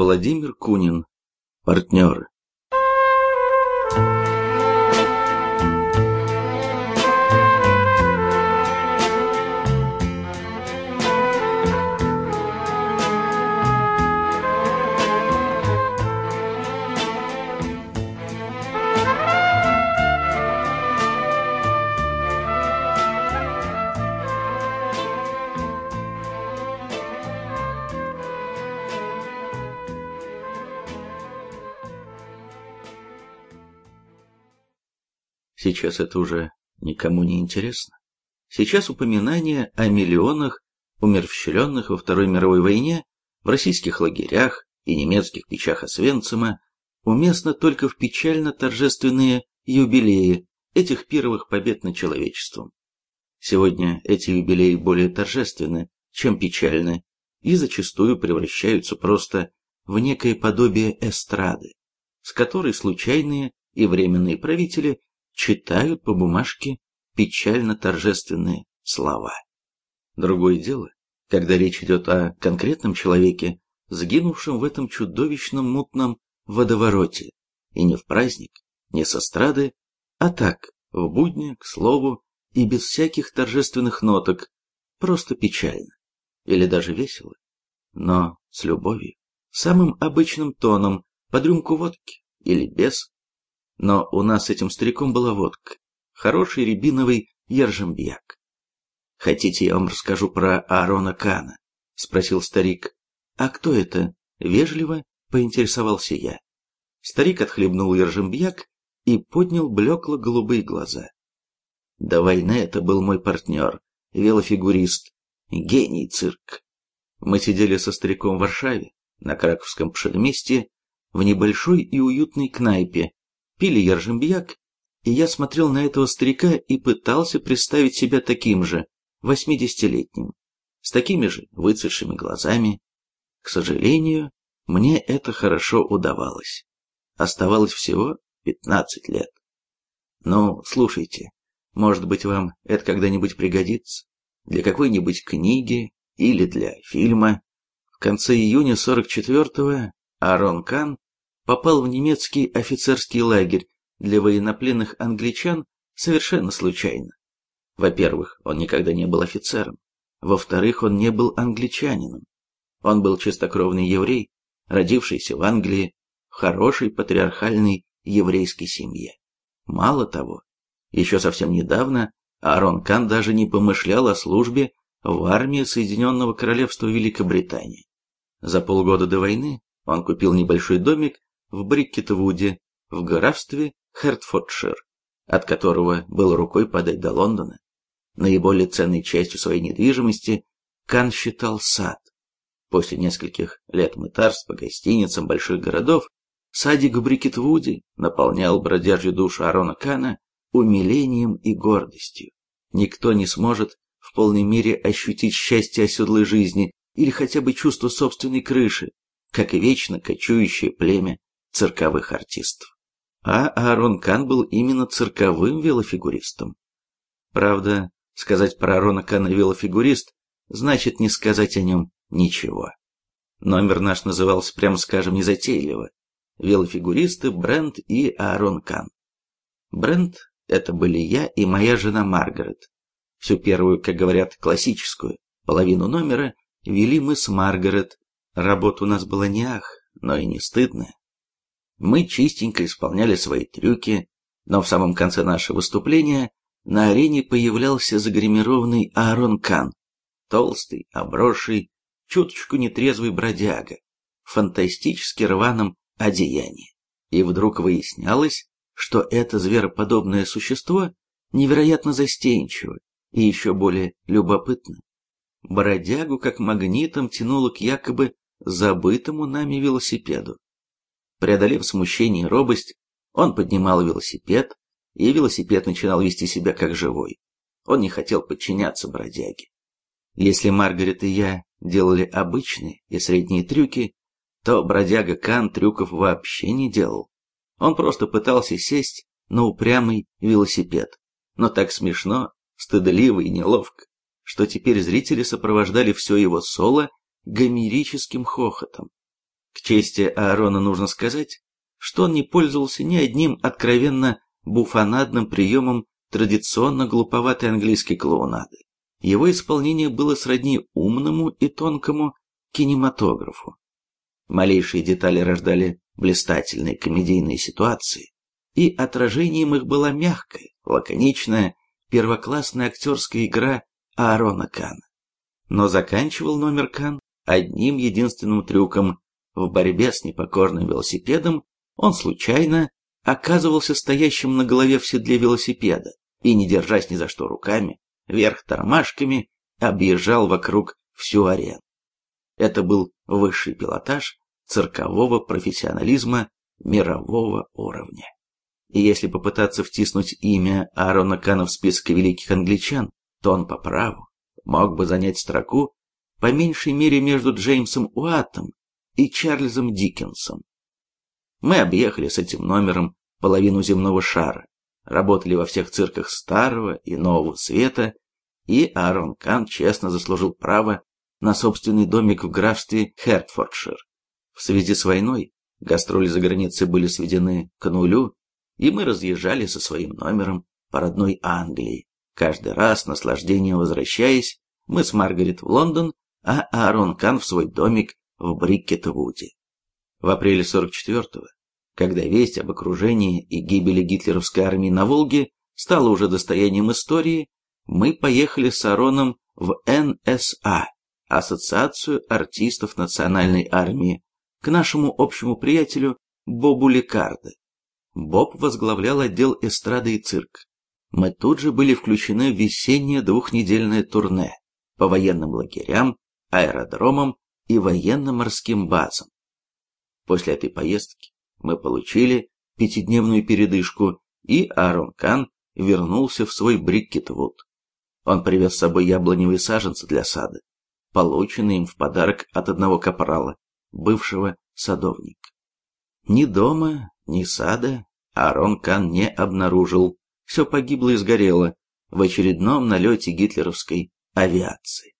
Владимир Кунин. Партнеры. Сейчас это уже никому не интересно. Сейчас упоминание о миллионах умерщвленных во Второй мировой войне в российских лагерях и немецких печах Освенцима уместно только в печально-торжественные юбилеи этих первых побед над человечеством. Сегодня эти юбилеи более торжественны, чем печальны, и зачастую превращаются просто в некое подобие эстрады, с которой случайные и временные правители читают по бумажке печально-торжественные слова. Другое дело, когда речь идет о конкретном человеке, сгинувшем в этом чудовищном мутном водовороте, и не в праздник, не с эстрады, а так, в будни, к слову, и без всяких торжественных ноток, просто печально, или даже весело, но с любовью, самым обычным тоном, под рюмку водки или без, но у нас с этим стариком была водка. Хороший рябиновый ержембьяк. «Хотите, я вам расскажу про Аарона Кана?» — спросил старик. «А кто это?» — вежливо поинтересовался я. Старик отхлебнул ержембьяк и поднял блекло-голубые глаза. До войны это был мой партнер, велофигурист, гений цирк. Мы сидели со стариком в Варшаве, на Краковском предместье, в небольшой и уютной кнайпе, пили ержембьяк, и я смотрел на этого старика и пытался представить себя таким же, восьмидесятилетним, с такими же выцветшими глазами. К сожалению, мне это хорошо удавалось. Оставалось всего пятнадцать лет. Ну, слушайте, может быть, вам это когда-нибудь пригодится? Для какой-нибудь книги или для фильма? В конце июня 44-го Арон Кан попал в немецкий офицерский лагерь для военнопленных англичан совершенно случайно. Во-первых, он никогда не был офицером. Во-вторых, он не был англичанином. Он был чистокровный еврей, родившийся в Англии в хорошей патриархальной еврейской семье. Мало того, еще совсем недавно Аарон Кан даже не помышлял о службе в армии Соединенного Королевства Великобритании. За полгода до войны он купил небольшой домик в Бриккетвуде, в графстве Хертфордшир, от которого было рукой подать до Лондона. Наиболее ценной частью своей недвижимости Кан считал сад. После нескольких лет мытарств по гостиницам больших городов, садик в Брикетвуде наполнял бродяжью душу Арона Кана умилением и гордостью. Никто не сможет в полной мере ощутить счастье оседлой жизни или хотя бы чувство собственной крыши, как и вечно кочующее племя цирковых артистов. А Аарон Кан был именно цирковым велофигуристом. Правда, сказать про Аарона Кана велофигурист значит не сказать о нем ничего. Номер наш назывался, прямо скажем, незатейливо. Велофигуристы Брент и Аарон Кан. Брент — это были я и моя жена Маргарет. Всю первую, как говорят, классическую, половину номера вели мы с Маргарет. Работа у нас была не ах, но и не стыдная. Мы чистенько исполняли свои трюки, но в самом конце нашего выступления на арене появлялся загримированный Аарон Кан, толстый, обросший, чуточку нетрезвый бродяга, в фантастически рваном одеянии. И вдруг выяснялось, что это звероподобное существо невероятно застенчиво и еще более любопытно. Бродягу как магнитом тянуло к якобы забытому нами велосипеду. Преодолев смущение и робость, он поднимал велосипед, и велосипед начинал вести себя как живой. Он не хотел подчиняться бродяге. Если Маргарет и я делали обычные и средние трюки, то бродяга Кан трюков вообще не делал. Он просто пытался сесть на упрямый велосипед, но так смешно, стыдливо и неловко, что теперь зрители сопровождали все его соло гомерическим хохотом. К чести Аарона нужно сказать, что он не пользовался ни одним откровенно буфонадным приемом традиционно глуповатой английской клоунады. Его исполнение было сродни умному и тонкому кинематографу. Малейшие детали рождали блистательные комедийные ситуации, и отражением их была мягкая, лаконичная, первоклассная актерская игра Аарона Кана. Но заканчивал номер Кан одним единственным трюком. В борьбе с непокорным велосипедом он случайно оказывался стоящим на голове в седле велосипеда и, не держась ни за что руками, вверх тормашками, объезжал вокруг всю арену. Это был высший пилотаж циркового профессионализма мирового уровня. И если попытаться втиснуть имя Аарона Кана в список великих англичан, то он по праву мог бы занять строку по меньшей мере между Джеймсом Уаттом и Чарльзом Диккенсом. Мы объехали с этим номером половину земного шара, работали во всех цирках старого и нового света, и Аарон Кан честно заслужил право на собственный домик в графстве Хертфордшир. В связи с войной гастроли за границей были сведены к нулю, и мы разъезжали со своим номером по родной Англии. Каждый раз, наслаждением возвращаясь, мы с Маргарет в Лондон, а Аарон Кан в свой домик в Бриккет-Вуде. В апреле 44-го, когда весть об окружении и гибели гитлеровской армии на Волге стала уже достоянием истории, мы поехали с Аароном в НСА, Ассоциацию артистов национальной армии, к нашему общему приятелю Бобу Лекарде. Боб возглавлял отдел эстрады и цирк. Мы тут же были включены в весеннее двухнедельное турне по военным лагерям, аэродромам и военно-морским базам. После этой поездки мы получили пятидневную передышку, и Аарон Кан вернулся в свой Бриккетвуд. Он привез с собой яблоневые саженцы для сада, полученные им в подарок от одного капрала, бывшего садовника. Ни дома, ни сада Аарон Кан не обнаружил, все погибло и сгорело в очередном налете гитлеровской авиации.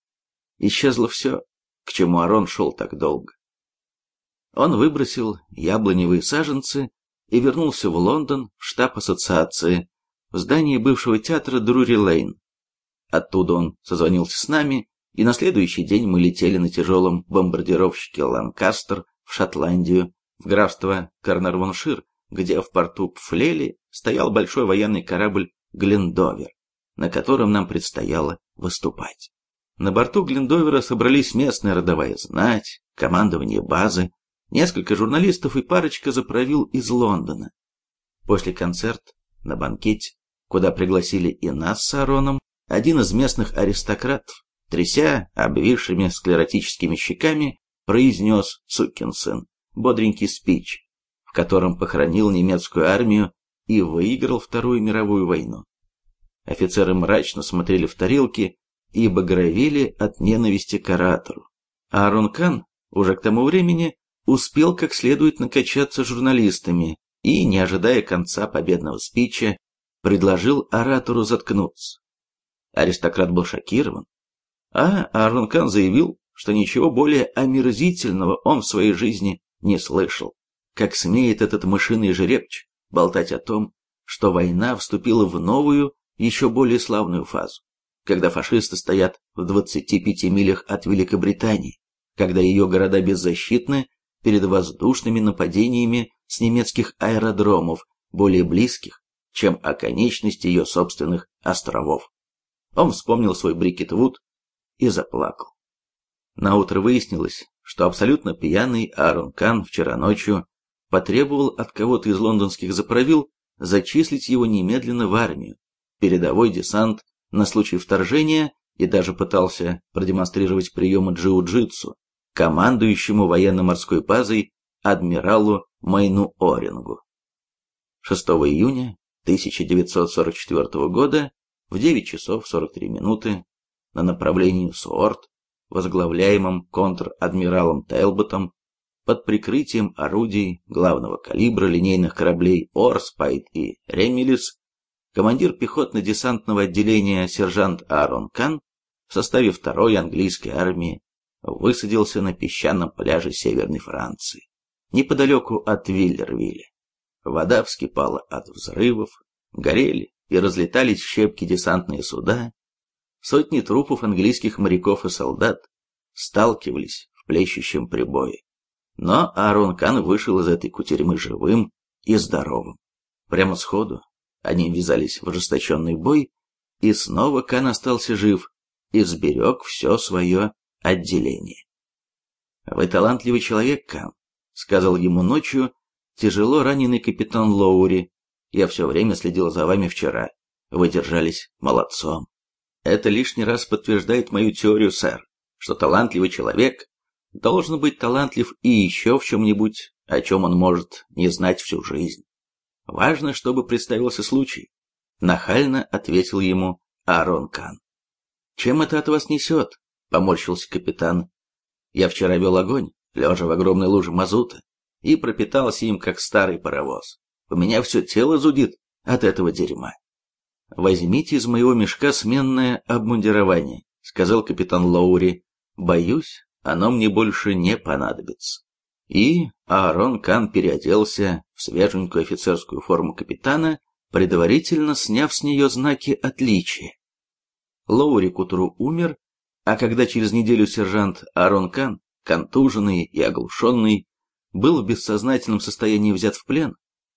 Исчезло все, к чему Арон шел так долго. Он выбросил яблоневые саженцы и вернулся в Лондон, в штаб ассоциации, в здании бывшего театра Друри-Лейн. Оттуда он созвонился с нами, и на следующий день мы летели на тяжелом бомбардировщике «Ланкастер» в Шотландию, в графство Карнарвоншир, где в порту Пфлели стоял большой военный корабль «Глендовер», на котором нам предстояло выступать. На борту Глендовера собрались местная родовая знать, командование базы, несколько журналистов и парочка заправил из Лондона. После концерта, на банкете, куда пригласили и нас с Ароном, один из местных аристократов, тряся обвисшими склеротическими щеками, произнес сукин сын бодренький спич, в котором похоронил немецкую армию и выиграл Вторую мировую войну. Офицеры мрачно смотрели в тарелки и багровели от ненависти к оратору. А Арон Кан уже к тому времени успел как следует накачаться журналистами и, не ожидая конца победного спича, предложил оратору заткнуться. Аристократ был шокирован, а Арон Кан заявил, что ничего более омерзительного он в своей жизни не слышал. Как смеет этот мышиный жеребчик болтать о том, что война вступила в новую, еще более славную фазу, когда фашисты стоят в 25 милях от Великобритании, когда ее города беззащитны перед воздушными нападениями с немецких аэродромов, более близких, чем оконечность ее собственных островов. Он вспомнил свой Брикетвуд и заплакал. Наутро выяснилось, что абсолютно пьяный Аарон Кан вчера ночью потребовал от кого-то из лондонских заправил зачислить его немедленно в армию, передовой десант на случай вторжения и даже пытался продемонстрировать приемы джиу-джитсу командующему военно-морской базой адмиралу Майну Орингу. 6 июня 1944 года в 9 часов 43 минуты на направлении Суорт, возглавляемом контр-адмиралом Тейлботом, под прикрытием орудий главного калибра линейных кораблей Орспайт и Ремилис, командир пехотно-десантного отделения сержант Аарон Кан в составе второй английской армии высадился на песчаном пляже Северной Франции, неподалеку от Виллервилля. Вода вскипала от взрывов, горели и разлетались щепки десантные суда, сотни трупов английских моряков и солдат сталкивались в плещущем прибое. Но Аарон Кан вышел из этой кутерьмы живым и здоровым. Прямо сходу они ввязались в ожесточенный бой, и снова Кан остался жив и сберег все свое отделение. «Вы талантливый человек, Кан», — сказал ему ночью тяжело раненый капитан Лоури. «Я все время следил за вами вчера. Вы держались молодцом. Это лишний раз подтверждает мою теорию, сэр, что талантливый человек должен быть талантлив и еще в чем-нибудь, о чем он может не знать всю жизнь. Важно, чтобы представился случай. Нахально ответил ему Аарон Кан. «Чем это от вас несет?» — поморщился капитан. «Я вчера вел огонь, лежа в огромной луже мазута, и пропитался им, как старый паровоз. У меня все тело зудит от этого дерьма». «Возьмите из моего мешка сменное обмундирование», — сказал капитан Лоури. «Боюсь, оно мне больше не понадобится». И Аарон Кан переоделся в свеженькую офицерскую форму капитана, предварительно сняв с нее знаки отличия. Лоури к умер, а когда через неделю сержант Аарон Кан, контуженный и оглушенный, был в бессознательном состоянии взят в плен,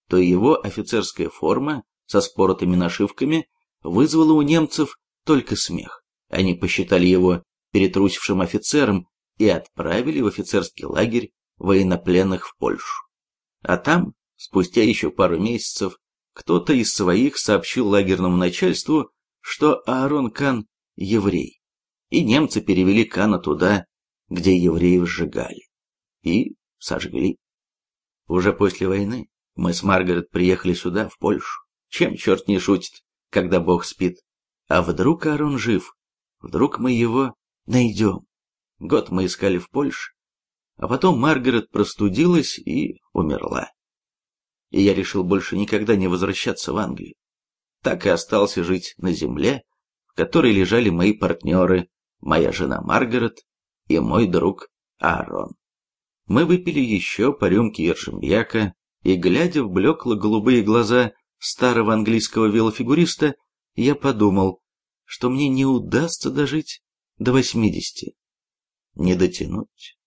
то его офицерская форма со споротыми нашивками вызвала у немцев только смех. Они посчитали его перетрусившим офицером и отправили в офицерский лагерь военнопленных в Польшу. А там, спустя еще пару месяцев, кто-то из своих сообщил лагерному начальству, что Аарон Кан – еврей, и немцы перевели Кана туда, где евреев сжигали, и сожгли. Уже после войны мы с Маргарет приехали сюда, в Польшу. Чем черт не шутит, когда Бог спит? А вдруг Аарон жив? Вдруг мы его найдем? Год мы искали в Польше, а потом Маргарет простудилась и умерла. И я решил больше никогда не возвращаться в Англию. Так и остался жить на земле, в которой лежали мои партнеры, моя жена Маргарет и мой друг Аарон. Мы выпили еще по рюмке Ершемьяка, и, глядя в блекло-голубые глаза старого английского велофигуриста, я подумал, что мне не удастся дожить до восьмидесяти. Не дотянуть.